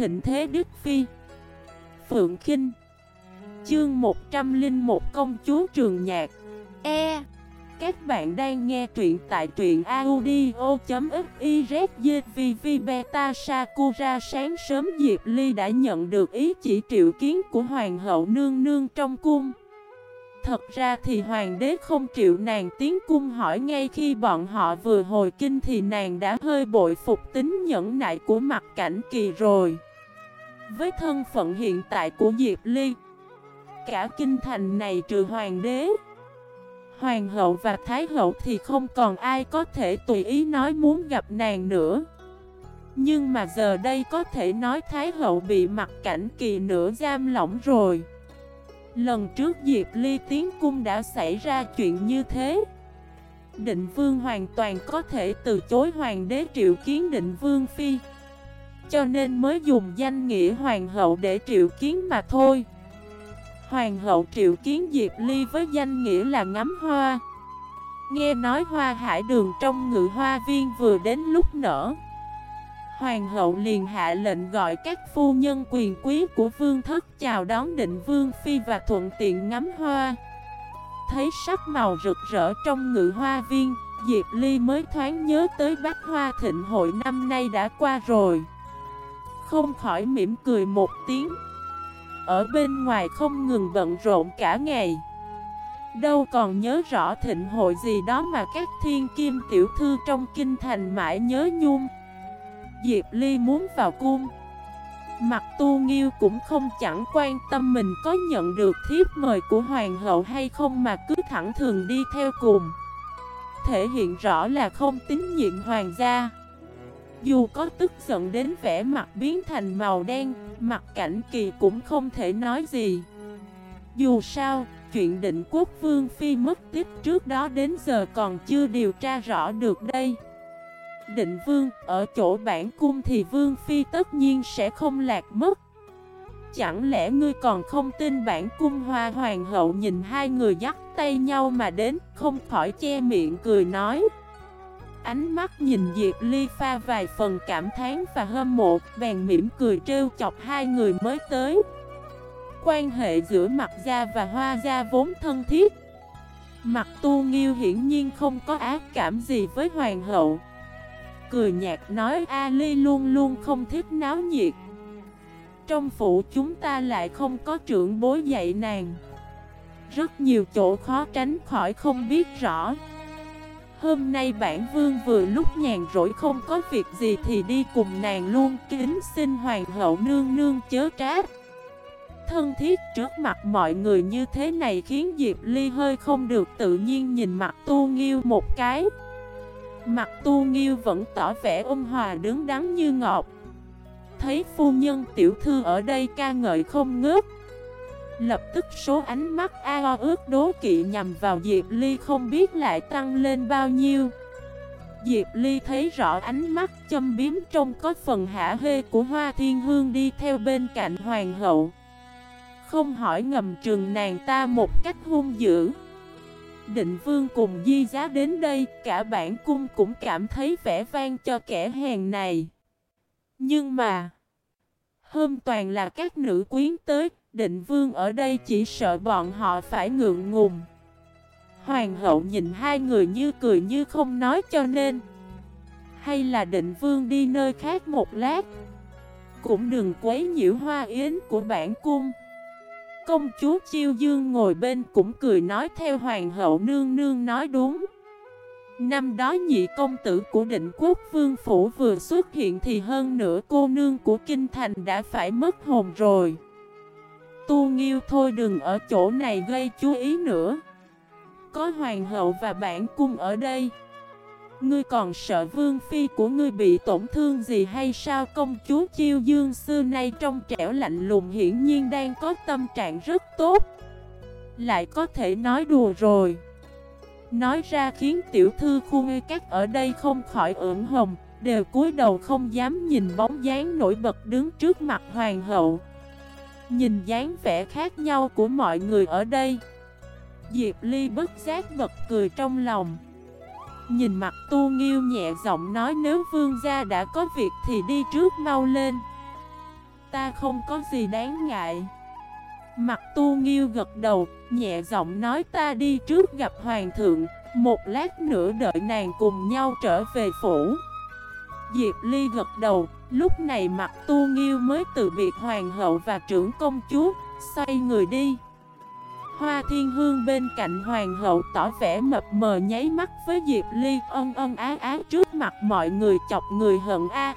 thịnh thế Đức Phi. Phượng Kinh. Chương 101 Công chúa Trường Nhạc. E. Các bạn đang nghe truyện tại truyện audio.xyzvv Beta Sakura. Sáng sớm Diệp Ly đã nhận được ý chỉ triệu kiến của Hoàng hậu nương nương trong cung. Thật ra thì hoàng đế không chịu nàng tiến cung hỏi ngay khi bọn họ vừa hồi kinh thì nàng đã hơi bội phục tính nhẫn nại của mặt cảnh kỳ rồi. Với thân phận hiện tại của Diệp Ly, cả kinh thành này trừ hoàng đế, hoàng hậu và thái hậu thì không còn ai có thể tùy ý nói muốn gặp nàng nữa. Nhưng mà giờ đây có thể nói thái hậu bị mặt cảnh kỳ nửa giam lỏng rồi. Lần trước Diệp Ly tiến cung đã xảy ra chuyện như thế Định Vương hoàn toàn có thể từ chối Hoàng đế triệu kiến Định Vương Phi cho nên mới dùng danh nghĩa Hoàng hậu để triệu kiến mà thôi Hoàng hậu triệu kiến Diệp Ly với danh nghĩa là ngắm hoa Nghe nói hoa hải đường trong ngự hoa viên vừa đến lúc nở Hoàng hậu liền hạ lệnh gọi các phu nhân quyền quý của vương thất chào đón định vương phi và thuận tiện ngắm hoa. Thấy sắc màu rực rỡ trong ngự hoa viên, Diệp Ly mới thoáng nhớ tới bát hoa thịnh hội năm nay đã qua rồi. Không khỏi mỉm cười một tiếng. Ở bên ngoài không ngừng bận rộn cả ngày. Đâu còn nhớ rõ thịnh hội gì đó mà các thiên kim tiểu thư trong kinh thành mãi nhớ nhung. Diệp Ly muốn vào cung Mặt tu nghiêu cũng không chẳng quan tâm mình có nhận được thiếp mời của hoàng hậu hay không mà cứ thẳng thường đi theo cùng Thể hiện rõ là không tín nhiệm hoàng gia dù có tức giận đến vẻ mặt biến thành màu đen Mặt cảnh kỳ cũng không thể nói gì Dù sao, chuyện định quốc vương phi mất tích trước đó đến giờ còn chưa điều tra rõ được đây định vương, ở chỗ bản cung thì vương phi tất nhiên sẽ không lạc mất. Chẳng lẽ ngươi còn không tin bản cung hoa hoàng hậu nhìn hai người dắt tay nhau mà đến, không khỏi che miệng cười nói. Ánh mắt nhìn Diệp Ly pha vài phần cảm thán và hâm mộ, bèn mỉm cười trêu chọc hai người mới tới. Quan hệ giữa mặt gia và hoa gia vốn thân thiết. Mặt tu nghiêu hiển nhiên không có ác cảm gì với hoàng hậu cười nhạt nói Ali luôn luôn không thích náo nhiệt Trong phủ chúng ta lại không có trưởng bối dạy nàng Rất nhiều chỗ khó tránh khỏi không biết rõ Hôm nay bản vương vừa lúc nhàn rỗi không có việc gì thì đi cùng nàng luôn kính xin hoàng hậu nương nương chớ trách. Thân thiết trước mặt mọi người như thế này khiến Diệp Ly hơi không được tự nhiên nhìn mặt tu nghiêu một cái. Mặt tu nghiêu vẫn tỏ vẻ ôn hòa đứng đắn như ngọt Thấy phu nhân tiểu thư ở đây ca ngợi không ngớt. Lập tức số ánh mắt ao ước đố kỵ nhằm vào Diệp Ly không biết lại tăng lên bao nhiêu. Diệp Ly thấy rõ ánh mắt châm biếm trong có phần hạ hê của Hoa Thiên Hương đi theo bên cạnh Hoàng hậu. Không hỏi ngầm trường nàng ta một cách hung dữ. Định vương cùng di giá đến đây, cả bản cung cũng cảm thấy vẻ vang cho kẻ hèn này. Nhưng mà, hôm toàn là các nữ quyến tới, định vương ở đây chỉ sợ bọn họ phải ngượng ngùng. Hoàng hậu nhìn hai người như cười như không nói cho nên. Hay là định vương đi nơi khác một lát. Cũng đừng quấy nhiễu hoa yến của bản cung. Công chúa Chiêu Dương ngồi bên cũng cười nói theo hoàng hậu nương nương nói đúng. Năm đó nhị công tử của định quốc vương phủ vừa xuất hiện thì hơn nửa cô nương của kinh thành đã phải mất hồn rồi. Tu nghiêu thôi đừng ở chỗ này gây chú ý nữa. Có hoàng hậu và bản cung ở đây. Ngươi còn sợ vương phi của ngươi bị tổn thương gì hay sao công chúa chiêu dương xưa nay trong trẻo lạnh lùng hiển nhiên đang có tâm trạng rất tốt Lại có thể nói đùa rồi Nói ra khiến tiểu thư khu ngư các ở đây không khỏi ửng hồng, Đều cúi đầu không dám nhìn bóng dáng nổi bật đứng trước mặt hoàng hậu Nhìn dáng vẻ khác nhau của mọi người ở đây. Diệp Ly bất giác bật cười trong lòng. Nhìn mặt tu nghiêu nhẹ giọng nói nếu vương gia đã có việc thì đi trước mau lên. Ta không có gì đáng ngại. Mặt tu nghiêu gật đầu, nhẹ giọng nói ta đi trước gặp hoàng thượng Một lát nữa đợi nàng cùng nhau trở về phủ. Diệp Ly gật đầu, lúc này mặt tu nghiêu mới từ biệt hoàng hậu và trưởng công chúa, xoay người đi. Hoa thiên hương bên cạnh hoàng hậu tỏ vẻ mập mờ nháy mắt với Diệp Ly ân ân á á trước mặt mọi người chọc người hận a.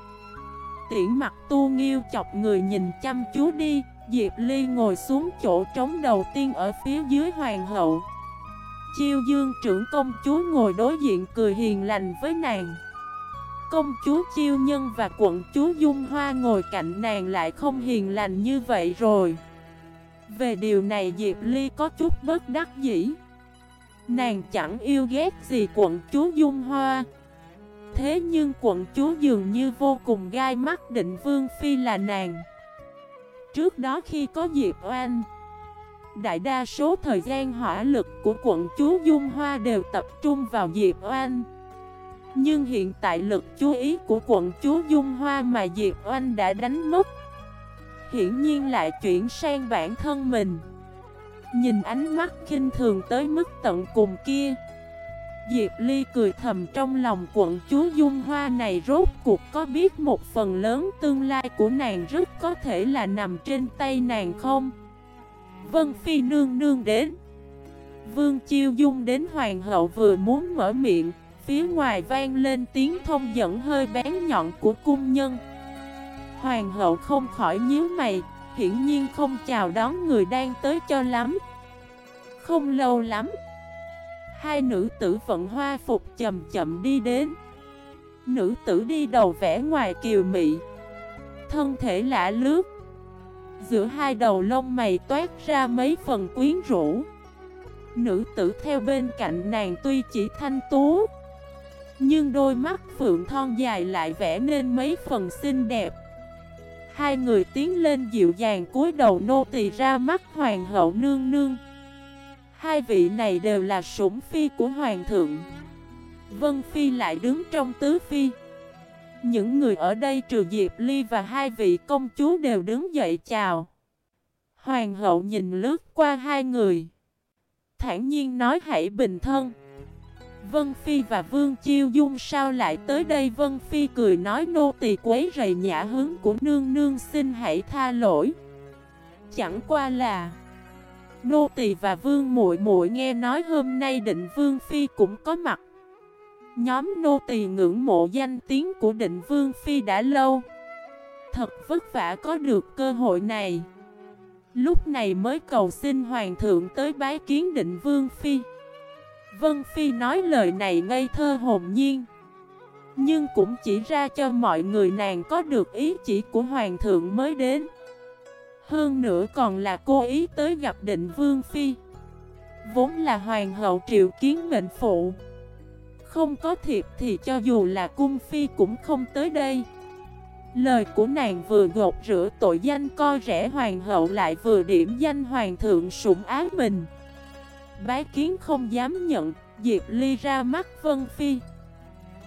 Tiễn mặt tu nghiêu chọc người nhìn chăm chú đi Diệp Ly ngồi xuống chỗ trống đầu tiên ở phía dưới hoàng hậu. Chiêu dương trưởng công chúa ngồi đối diện cười hiền lành với nàng. Công chúa Chiêu Nhân và quận chúa Dung Hoa ngồi cạnh nàng lại không hiền lành như vậy rồi. Về điều này Diệp Ly có chút bất đắc dĩ. Nàng chẳng yêu ghét gì quận chúa Dung Hoa. Thế nhưng quận chúa dường như vô cùng gai mắt định Vương Phi là nàng. Trước đó khi có Diệp Oanh, Đại đa số thời gian hỏa lực của quận chúa Dung Hoa đều tập trung vào Diệp Oanh. Nhưng hiện tại lực chú ý của quận chúa Dung Hoa mà Diệp Oanh đã đánh mất, Hiển nhiên lại chuyển sang bản thân mình. Nhìn ánh mắt khinh thường tới mức tận cùng kia, Diệp Ly cười thầm trong lòng quận chúa Dung Hoa này rốt cuộc có biết một phần lớn tương lai của nàng rất có thể là nằm trên tay nàng không? Vân Phi nương nương đến. Vương Chiêu Dung đến Hoàng hậu vừa muốn mở miệng. Phía ngoài vang lên tiếng thông dẫn hơi bén nhọn của cung nhân. Hoàng hậu không khỏi nhíu mày, Hiển nhiên không chào đón người đang tới cho lắm. Không lâu lắm, Hai nữ tử vận hoa phục chậm chậm đi đến. Nữ tử đi đầu vẽ ngoài kiều mị, Thân thể lạ lướt. Giữa hai đầu lông mày toát ra mấy phần quyến rũ. Nữ tử theo bên cạnh nàng tuy chỉ thanh tú nhưng đôi mắt phượng thon dài lại vẽ nên mấy phần xinh đẹp. Hai người tiến lên dịu dàng cúi đầu nô tỳ ra mắt hoàng hậu nương nương. Hai vị này đều là sủng phi của hoàng thượng. Vân Phi lại đứng trong tứ phi. Những người ở đây trừ Diệp Ly và hai vị công chúa đều đứng dậy chào. Hoàng hậu nhìn lướt qua hai người. Thản nhiên nói, hãy bình thân. Vân Phi và Vương Chiêu Dung sao lại tới đây? Vân Phi cười nói, nô tỳ quấy rầy nhã hướng của nương nương xin hãy tha lỗi. Chẳng qua là Nô tỳ và Vương muội muội nghe nói hôm nay định Vương Phi cũng có mặt. Nhóm nô tỳ ngưỡng mộ danh tiếng của định Vương Phi đã lâu. Thật vất vả có được cơ hội này. Lúc này mới cầu xin Hoàng thượng tới bái kiến định Vương Phi. Vân Phi nói lời này ngây thơ hồn nhiên. Nhưng cũng chỉ ra cho mọi người nàng có được ý chỉ của Hoàng thượng mới đến. Hơn nữa còn là cô ý tới gặp định Vương Phi. Vốn là hoàng hậu triệu kiến mệnh phụ. Không có thiệp thì cho dù là cung phi cũng không tới đây. Lời của nàng vừa gột rửa tội danh coi rẻ hoàng hậu lại vừa điểm danh hoàng thượng sủng ái mình. Bái kiến không dám nhận, Diệp Ly ra mắt Vân Phi.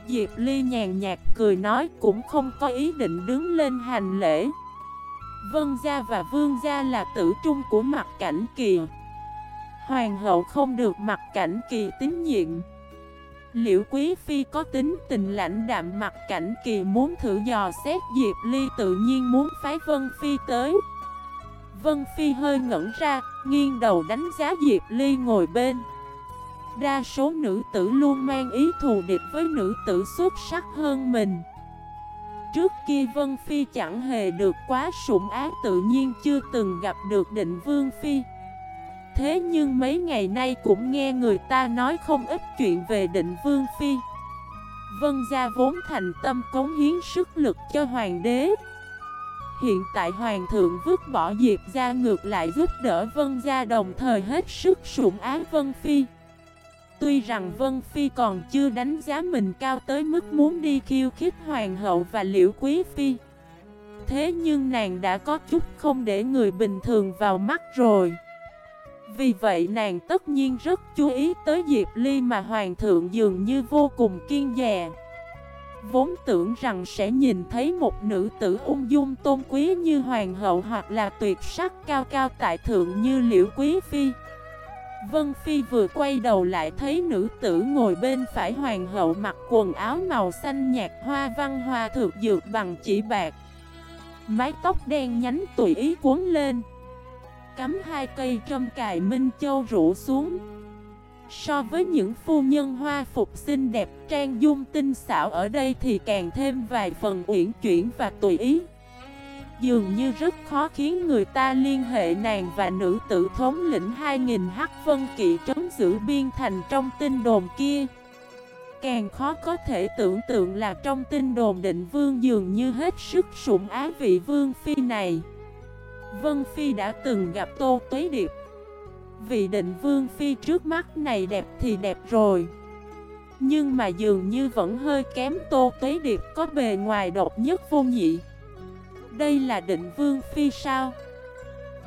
Diệp Ly nhàn nhạt cười nói cũng không có ý định đứng lên hành lễ. Vân gia và vương gia là tử trung của mặt cảnh kỳ Hoàng hậu không được mặt cảnh kỳ tín nhiệm. Liễu Quý Phi có tính tình lãnh đạm mặt cảnh kỳ muốn thử dò xét Diệp Ly tự nhiên muốn phái Vân Phi tới. Vân Phi hơi ngẩn ra, nghiêng đầu đánh giá Diệp Ly ngồi bên. Đa số nữ tử luôn mang ý thù địch với nữ tử xuất sắc hơn mình. Trước kia Vân Phi chẳng hề được quá sủng ác tự nhiên chưa từng gặp được định Vương Phi. Thế nhưng mấy ngày nay cũng nghe người ta nói không ít chuyện về định Vương Phi. Vân gia vốn thành tâm cống hiến sức lực cho hoàng đế. Hiện tại hoàng thượng vứt bỏ Diệp gia ngược lại giúp đỡ Vân gia đồng thời hết sức sủng ác Vân Phi. Tuy rằng Vân Phi còn chưa đánh giá mình cao tới mức muốn đi khiêu khích Hoàng hậu và Liễu Quý Phi. Thế nhưng nàng đã có chút không để người bình thường vào mắt rồi. Vì vậy nàng tất nhiên rất chú ý tới Diệp Ly mà Hoàng thượng dường như vô cùng kiên dè. Vốn tưởng rằng sẽ nhìn thấy một nữ tử ung dung tôn quý như hoàng hậu hoặc là tuyệt sắc cao cao tại thượng như liễu quý phi. Vân Phi vừa quay đầu lại thấy nữ tử ngồi bên phải hoàng hậu mặc quần áo màu xanh nhạt hoa văn hoa thược dược bằng chỉ bạc. Mái tóc đen nhánh tùy ý cuốn lên. Cắm hai cây trâm cài minh châu rủ xuống. So với những phu nhân hoa phục xinh đẹp, trang dung tinh xảo ở đây thì càng thêm vài phần uyển chuyển và tùy ý. Dường như rất khó khiến người ta liên hệ nàng và nữ tử thống lĩnh 2.000 hắc vân kỵ trấn giữ biên thành trong tinh đồn kia. Càng khó có thể tưởng tượng là trong tinh đồn định vương dường như hết sức sủng á vị vương phi này. Vân Phi đã từng gặp Tô Tuế Điệp. Vị định vương phi trước mắt này đẹp thì đẹp rồi. Nhưng mà dường như vẫn hơi kém Tô Tuế Điệp có bề ngoài độc nhất vô nhị. Đây là định vương phi sao?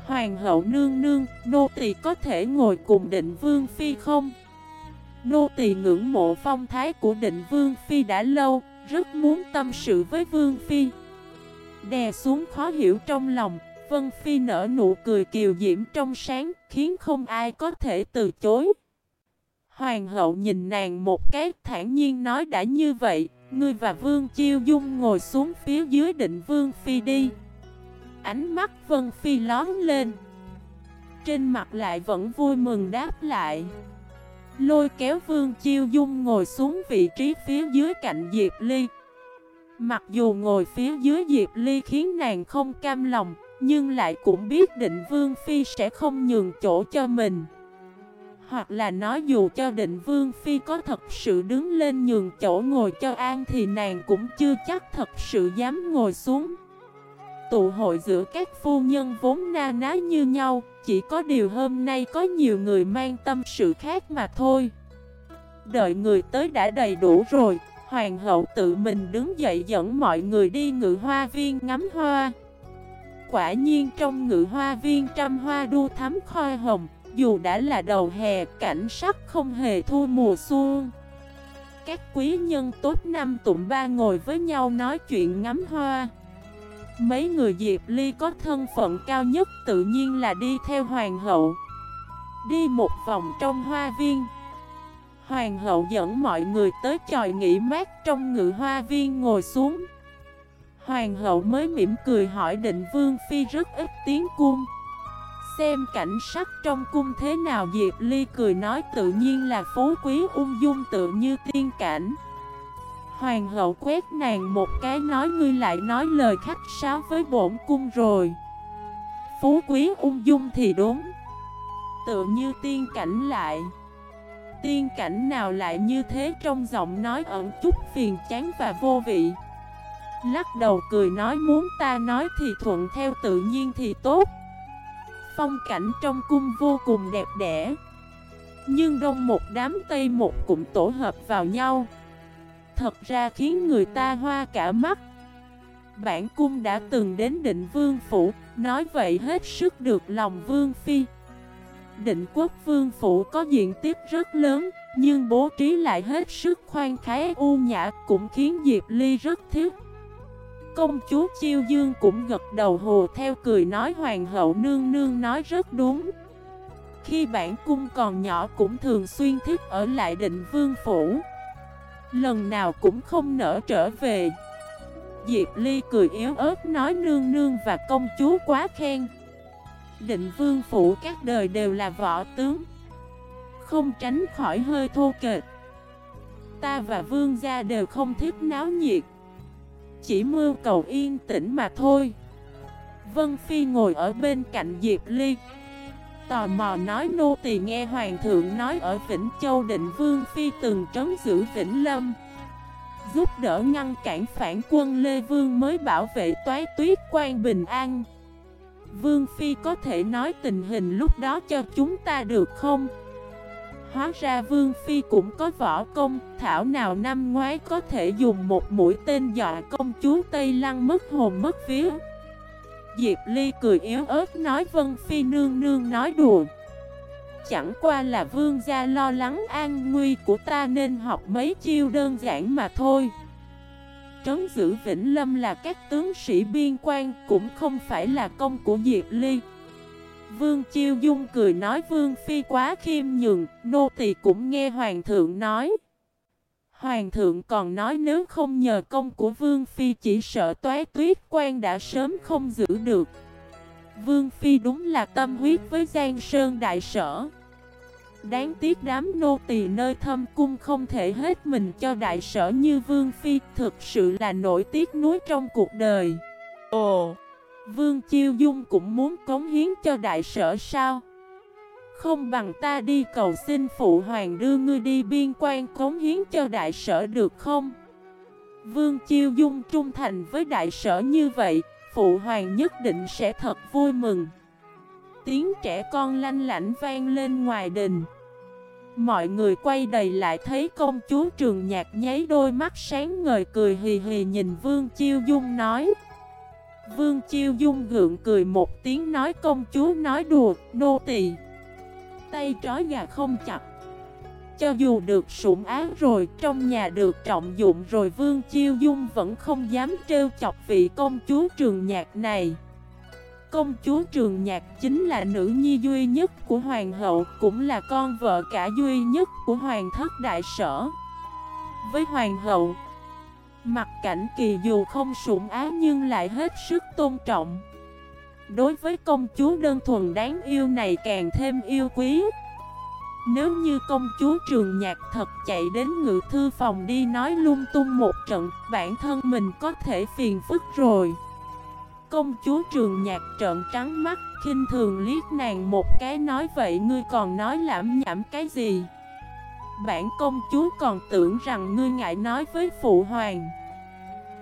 Hoàng hậu nương nương, nô tỳ có thể ngồi cùng định vương phi không? Nô tỳ ngưỡng mộ phong thái của định vương phi đã lâu, rất muốn tâm sự với vương phi Đè xuống khó hiểu trong lòng, Vân Phi nở nụ cười kiều diễm trong sáng, khiến không ai có thể từ chối. Hoàng hậu nhìn nàng một cái thản nhiên nói đã như vậy, ngươi và Vương Chiêu Dung ngồi xuống phía dưới định Vương Phi đi. Ánh mắt Vân Phi lón lên. Trên mặt lại vẫn vui mừng đáp lại. Lôi kéo Vương Chiêu Dung ngồi xuống vị trí phía dưới cạnh Diệp Ly. Mặc dù ngồi phía dưới Diệp Ly khiến nàng không cam lòng, nhưng lại cũng biết định Vương Phi sẽ không nhường chỗ cho mình hoặc là nói dù cho định Vương Phi có thật sự đứng lên nhường chỗ ngồi cho An Thì nàng cũng chưa chắc thật sự dám ngồi xuống. Tụ hội giữa các phu nhân vốn na ná như nhau, Chỉ có điều hôm nay có nhiều người mang tâm sự khác mà thôi. Đợi người tới đã đầy đủ rồi, Hoàng hậu tự mình đứng dậy dẫn mọi người đi ngự hoa viên ngắm hoa. Quả nhiên trong ngự hoa viên trăm hoa đua thắm khoai hồng dù đã là đầu hè, cảnh sắc không hề thua mùa xuân. Các quý nhân tốt năm tụm ba ngồi với nhau nói chuyện ngắm hoa. Mấy người Diệp Ly có thân phận cao nhất tự nhiên là đi theo hoàng hậu. Đi một vòng trong hoa viên. Hoàng hậu dẫn mọi người tới tròi nghỉ mát trong ngự hoa viên ngồi xuống. Hoàng hậu mới mỉm cười hỏi định vương phi rất ít tiếng cung. Xem cảnh sắc trong cung thế nào. Diệp Ly cười nói, tự nhiên là phú quý ung dung tự như tiên cảnh. Hoàng hậu quét nàng một cái nói, ngươi lại nói lời khách sáo với bổn cung rồi. Phú quý ung dung thì đúng Tự như tiên cảnh lại. Tiên cảnh nào lại như thế? Trong giọng nói ẩn chút phiền chán và vô vị. Lắc đầu cười nói, muốn ta nói thì thuận theo, tự nhiên thì tốt. Phong cảnh trong cung vô cùng đẹp đẽ. Nhưng đông một đám tây một cũng tổ hợp vào nhau. Thật ra khiến người ta hoa cả mắt. Bản cung đã từng đến định vương phủ, Nói vậy hết sức được lòng vương phi. Định quốc vương phủ có diện tích rất lớn, Nhưng bố trí lại hết sức khoan khái u nhã Cũng khiến Diệp Ly rất thích. Công chúa Chiêu Dương cũng gật đầu hồ theo cười nói hoàng hậu nương nương nói rất đúng. Khi bản cung còn nhỏ cũng thường xuyên thích ở lại định vương phủ. Lần nào cũng không nỡ trở về. Diệp Ly cười yếu ớt nói nương nương và công chúa quá khen. Định vương phủ các đời đều là võ tướng. Không tránh khỏi hơi thô kệch. Ta và vương gia đều không thích náo nhiệt chỉ mưu cầu yên tĩnh mà thôi. Vân Phi ngồi ở bên cạnh Diệp Ly. Tò mò nói nô tỳ nghe Hoàng thượng nói ở Vĩnh Châu định Vương Phi từng trấn giữ Vĩnh Lâm. Giúp đỡ ngăn cản phản quân Lê Vương mới bảo vệ toái tuyết quan bình an. Vương Phi có thể nói tình hình lúc đó cho chúng ta được không? Hóa ra Vương Phi cũng có võ công, thảo nào năm ngoái có thể dùng một mũi tên dọa công chúa Tây Lăng mất hồn mất vía. Diệp Ly cười yếu ớt nói Vân Phi nương nương nói đùa. Chẳng qua là vương gia lo lắng an nguy của ta nên học mấy chiêu đơn giản mà thôi. trấn giữ Vĩnh Lâm là các tướng sĩ biên quan Cũng không phải là công của Diệp Ly Vương Chiêu Dung cười nói Vương Phi quá khiêm nhường. Nô tỳ cũng nghe Hoàng thượng nói. Hoàng thượng còn nói nếu không nhờ công của Vương Phi chỉ sợ toái tuyết quan đã sớm không giữ được. Vương Phi đúng là tâm huyết với Giang Sơn Đại Sở. Đáng tiếc đám nô tỳ nơi thâm cung không thể hết mình cho đại sở như Vương Phi Thực sự là nổi tiếc nuối trong cuộc đời. Ồ, Vương Chiêu Dung cũng muốn cống hiến cho đại sở sao? Không bằng ta đi cầu xin Phụ Hoàng đưa ngươi đi biên quan cống hiến cho đại sở được không? Vương Chiêu Dung trung thành với đại sở như vậy, Phụ Hoàng nhất định sẽ thật vui mừng. Tiếng trẻ con lanh lảnh vang lên ngoài đình. Mọi người quay đầy lại thấy công chúa trường nhạc nháy đôi mắt sáng ngời cười hì hì nhìn Vương Chiêu Dung nói Vương Chiêu Dung gượng cười một tiếng nói công chúa nói đùa, nô tỳ Tay trói gà không chặt Cho dù được sủng án rồi, trong nhà được trọng dụng rồi Vương Chiêu Dung vẫn không dám trêu chọc vị công chúa trường nhạc này Công chúa Trường Nhạc chính là nữ nhi duy nhất của Hoàng hậu, cũng là con vợ cả duy nhất của Hoàng thất đại sở. Với Hoàng hậu, mặt cảnh kỳ dù không sủng á nhưng lại hết sức tôn trọng. Đối với công chúa đơn thuần đáng yêu này càng thêm yêu quý. Nếu như công chúa Trường Nhạc thật chạy đến ngự thư phòng đi nói lung tung một trận, bản thân mình có thể phiền phức rồi. Công chúa trường nhạc trợn trắng mắt khinh thường liếc nàng một cái nói vậy ngươi còn nói lãm nhảm cái gì Bản công chúa còn tưởng rằng ngươi ngại nói với phụ hoàng.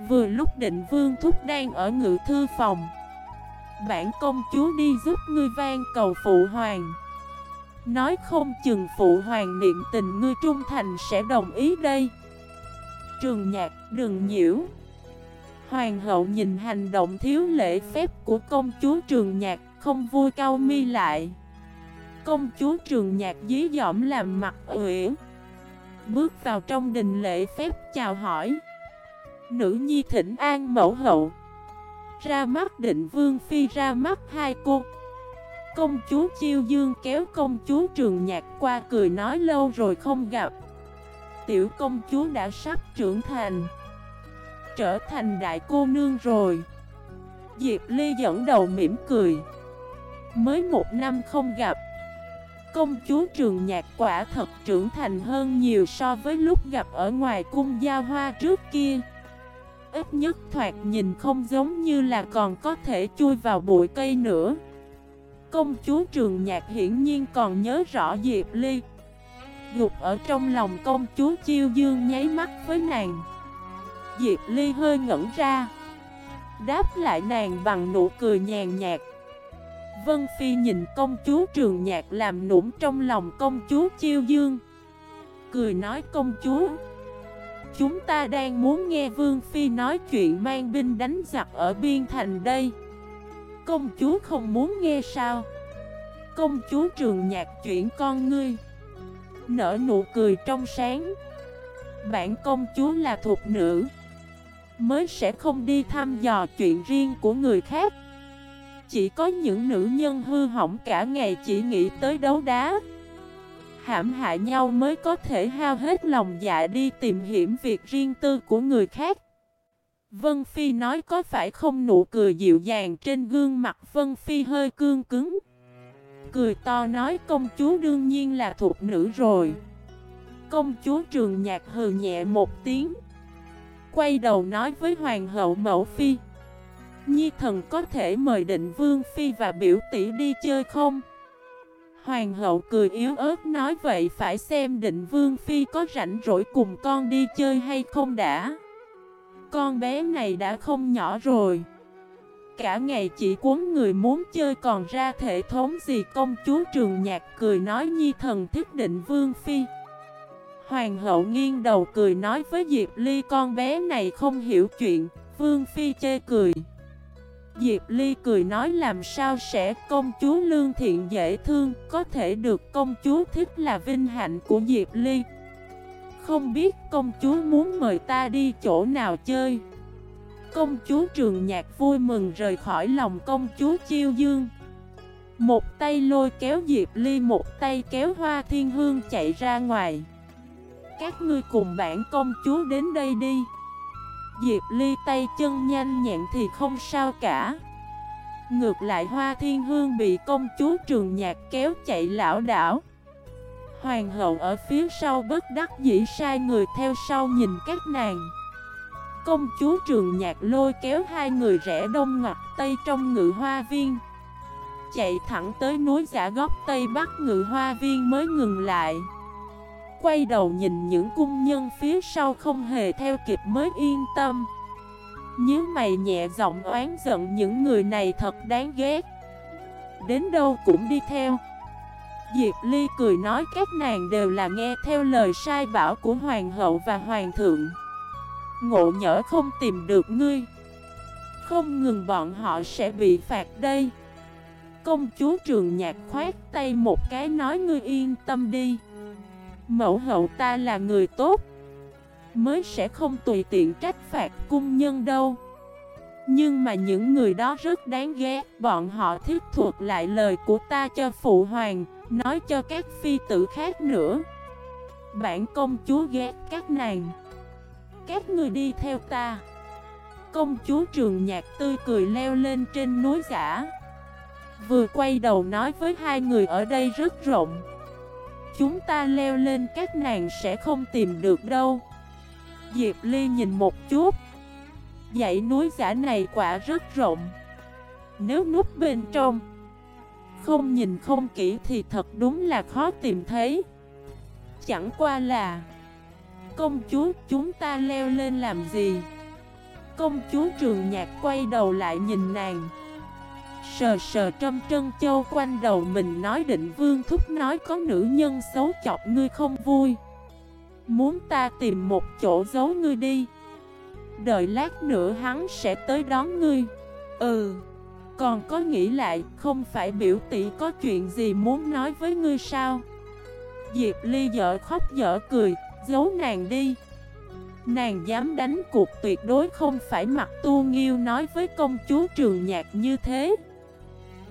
Vừa lúc định vương thúc đang ở ngự thư phòng. Bản công chúa đi giúp ngươi vang cầu phụ hoàng. Nói không chừng phụ hoàng niệm tình ngươi trung thành sẽ đồng ý đây. Trường nhạc đừng nhiễu. Hoàng hậu nhìn hành động thiếu lễ phép của công chúa Trường Nhạc, không vui cao mi lại. Công chúa Trường Nhạc dí dỏm làm mặt uyển. Bước vào trong đình lễ phép chào hỏi. Nữ nhi thỉnh an mẫu hậu. Ra mắt định vương phi ra mắt hai cô. Công chúa Chiêu Dương kéo công chúa Trường Nhạc qua cười nói lâu rồi không gặp. Tiểu công chúa đã sắp trưởng thành trở thành đại cô nương rồi Diệp Ly dẫn đầu mỉm cười Mới một năm không gặp Công chúa trường nhạc quả thật trưởng thành hơn nhiều so với lúc gặp ở ngoài cung gia hoa trước kia. Ít nhất thoạt nhìn không giống như là còn có thể chui vào bụi cây nữa. Công chúa trường nhạc hiển nhiên còn nhớ rõ Diệp Ly. Gục ở trong lòng công chúa chiêu dương nháy mắt với nàng. Diệp Ly hơi ngẩn ra. Đáp lại nàng bằng nụ cười nhàn nhạt. Vân Phi nhìn công chúa trường nhạc làm nũng trong lòng công chúa Chiêu Dương. Cười nói, công chúa, Chúng ta đang muốn nghe Vương Phi nói chuyện mang binh đánh giặc ở biên thành đây. Công chúa không muốn nghe sao? Công chúa trường nhạc chuyển con ngươi. Nở nụ cười trong sáng. Bản công chúa là thuộc nữ, Mới sẽ không đi thăm dò chuyện riêng của người khác. Chỉ có những nữ nhân hư hỏng cả ngày chỉ nghĩ tới đấu đá. Hãm hại nhau mới có thể hao hết lòng dạ đi tìm hiểm việc riêng tư của người khác. Vân Phi nói có phải không nụ cười dịu dàng trên gương mặt Vân Phi hơi cương cứng. Cười to nói công chúa đương nhiên là thuộc nữ rồi. Công chúa trường nhạc hừ nhẹ một tiếng. Quay đầu nói với Hoàng hậu Mẫu Phi. Nhi thần có thể mời định Vương Phi và biểu tỷ đi chơi không? Hoàng hậu cười yếu ớt nói vậy phải xem định Vương Phi có rảnh rỗi cùng con đi chơi hay không đã. Con bé này đã không nhỏ rồi. Cả ngày chỉ cuốn người muốn chơi còn ra thể thống gì. Công chúa trường nhạc cười nói Nhi thần thích định Vương Phi. Hoàng hậu nghiêng đầu cười nói với Diệp Ly con bé này không hiểu chuyện, Vương Phi chê cười. Diệp Ly cười nói làm sao sẽ công chúa lương thiện dễ thương, có thể được công chúa thích là vinh hạnh của Diệp Ly. Không biết công chúa muốn mời ta đi chỗ nào chơi. Công chúa Trường Nhạc vui mừng rời khỏi lòng công chúa Chiêu Dương. Một tay lôi kéo Diệp Ly Một tay kéo Hoa Thiên Hương chạy ra ngoài. Các ngươi cùng bản công chúa đến đây đi. Diệp Ly tay chân nhanh nhẹn thì không sao cả. Ngược lại Hoa Thiên Hương bị công chúa Trường Nhạc kéo chạy lão đảo. Hoàng hậu ở phía sau bất đắc dĩ sai người theo sau nhìn các nàng. Công chúa Trường Nhạc lôi kéo hai người rẽ đông ngọc tây trong ngự hoa viên. Chạy thẳng tới núi giả góc tây bắc ngự hoa viên mới ngừng lại. Quay đầu nhìn những cung nhân phía sau không hề theo kịp mới yên tâm. Nhớ mày nhẹ giọng oán giận những người này thật đáng ghét. Đến đâu cũng đi theo. Diệp Ly cười nói các nàng đều là nghe theo lời sai bảo của Hoàng hậu và Hoàng thượng. Ngộ nhỡ không tìm được ngươi. Không ngừng bọn họ sẽ bị phạt đây. Công chúa trường nhạc khoát tay một cái nói ngươi yên tâm đi. Mẫu hậu ta là người tốt, Mới sẽ không tùy tiện trách phạt cung nhân đâu. Nhưng mà những người đó rất đáng ghét, Bọn họ thiết thuật lại lời của ta cho phụ hoàng, Nói cho các phi tử khác nữa. Bản công chúa ghét các nàng, Các người đi theo ta. Công chúa trường nhạc tươi cười leo lên trên núi giả, Vừa quay đầu nói với hai người ở đây rất rộng. Chúng ta leo lên, các nàng sẽ không tìm được đâu. Diệp Ly nhìn một chút. Dãy núi giả này quả rất rộng. Nếu núp bên trong, Không nhìn không kỹ thì thật đúng là khó tìm thấy. Chẳng qua là, Công chúa, chúng ta leo lên làm gì? Công chúa trường nhạc quay đầu lại nhìn nàng. Sờ sờ trâm trân châu quanh đầu mình nói định vương thúc nói có nữ nhân xấu chọc ngươi không vui. Muốn ta tìm một chỗ giấu ngươi đi. Đợi lát nữa hắn sẽ tới đón ngươi. Ừ Còn có nghĩ lại Không phải biểu tỷ có chuyện gì muốn nói với ngươi sao? Diệp Ly dở khóc dở cười, Giấu nàng đi. Nàng dám đánh cuộc tuyệt đối không phải mặt tu nghiêu nói với công chúa trường nhạc như thế.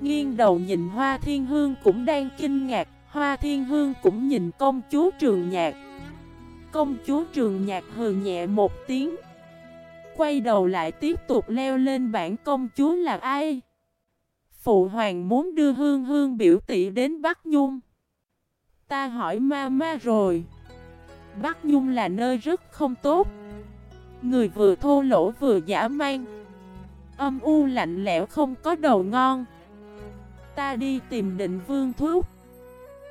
Nghiêng đầu nhìn Hoa Thiên Hương cũng đang kinh ngạc, Hoa Thiên Hương cũng nhìn công chúa trường nhạc. Công chúa trường nhạc hừ nhẹ một tiếng, Quay đầu lại tiếp tục leo lên bản công chúa là ai? Phụ hoàng muốn đưa hương hương biểu tỷ đến Bắc Nhung. Ta hỏi ma ma rồi. Bắc Nhung là nơi rất không tốt. Người vừa thô lỗ vừa giả mang Âm u lạnh lẽo không có đầu ngon. Ta đi tìm định vương thúc.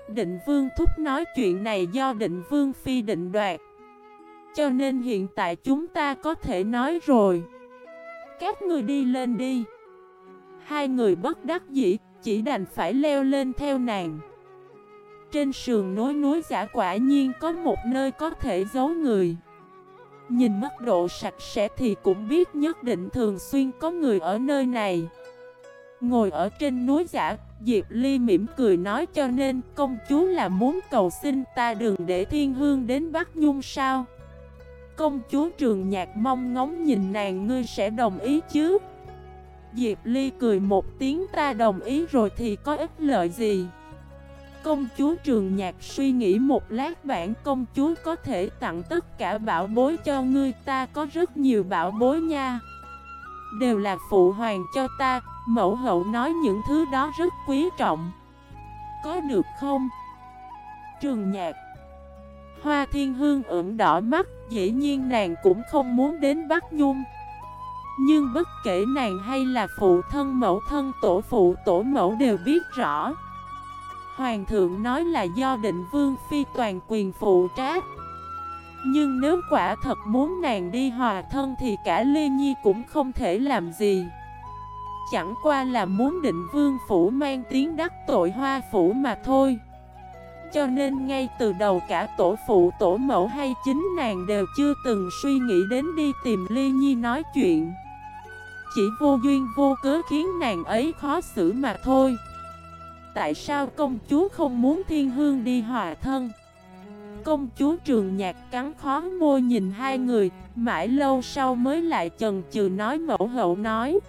Định vương thúc nói chuyện này do định vương phi định đoạt. Cho nên hiện tại chúng ta có thể nói rồi. Các người đi lên đi. Hai người bất đắc dĩ, chỉ đành phải leo lên theo nàng. Trên sườn núi núi giả quả nhiên có một nơi có thể giấu người. Nhìn mức độ sạch sẽ thì cũng biết nhất định thường xuyên có người ở nơi này. Ngồi ở trên núi giả, Diệp Ly mỉm cười nói cho nên công chúa là muốn cầu xin ta đừng để thiên hương đến Bắc Nhung sao? Công chúa trường nhạc mong ngóng nhìn nàng ngươi sẽ đồng ý chứ? Diệp Ly cười một tiếng ta đồng ý rồi thì có ích lợi gì? Công chúa trường nhạc suy nghĩ một lát bản công chúa có thể tặng tất cả bảo bối cho ngươi ta có rất nhiều bảo bối nha. Đều là phụ hoàng cho ta Mẫu hậu nói những thứ đó rất quý trọng. Có được không? Trường nhạc. Hoa thiên hương ửng đỏ mắt, Dĩ nhiên nàng cũng không muốn đến Bắc Nhung. Nhưng bất kể nàng hay là phụ thân, mẫu thân, tổ phụ, tổ mẫu đều biết rõ. Hoàng thượng nói là do định vương phi toàn quyền phụ trách. Nhưng nếu quả thật muốn nàng đi hòa thân thì cả Lê Nhi cũng không thể làm gì. Chẳng qua là muốn định vương phủ mang tiếng đắc tội hoa phủ mà thôi. Cho nên ngay từ đầu cả tổ phụ tổ mẫu hay chính nàng đều chưa từng suy nghĩ đến đi tìm Ly Nhi nói chuyện. Chỉ vô duyên vô cớ khiến nàng ấy khó xử mà thôi. Tại sao công chúa không muốn thiên hương đi hòa thân? Công chúa trường nhạc cắn khó môi nhìn hai người, mãi lâu sau mới lại chần chừ nói mẫu hậu nói.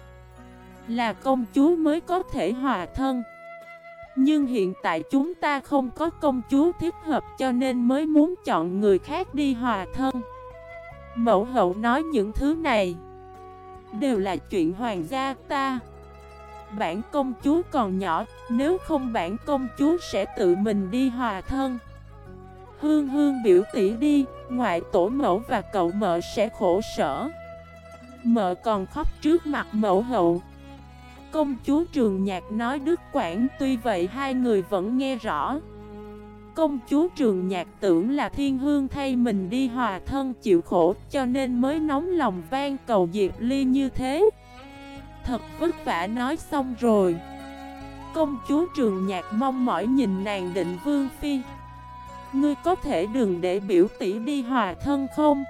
Là công chúa mới có thể hòa thân. Nhưng hiện tại chúng ta không có công chúa thích hợp cho nên mới muốn chọn người khác đi hòa thân. Mẫu hậu nói những thứ này Đều là chuyện hoàng gia ta. Bản công chúa còn nhỏ, Nếu không bản công chúa sẽ tự mình đi hòa thân. Hương hương biểu tỷ đi, Ngoại tổ mẫu và cậu mợ sẽ khổ sở. Mợ còn khóc trước mặt mẫu hậu. Công chúa trường nhạc nói đứt quảng Tuy vậy hai người vẫn nghe rõ. Công chúa trường nhạc tưởng là thiên hương thay mình đi hòa thân chịu khổ Cho nên mới nóng lòng van cầu Diệp Ly như thế. Thật vất vả nói xong rồi. Công chúa trường nhạc mong mỏi nhìn nàng định vương phi. Ngươi có thể đừng để biểu tỷ đi hòa thân không?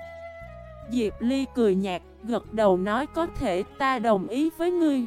Diệp Ly cười nhạt, gật đầu nói có thể ta đồng ý với ngươi.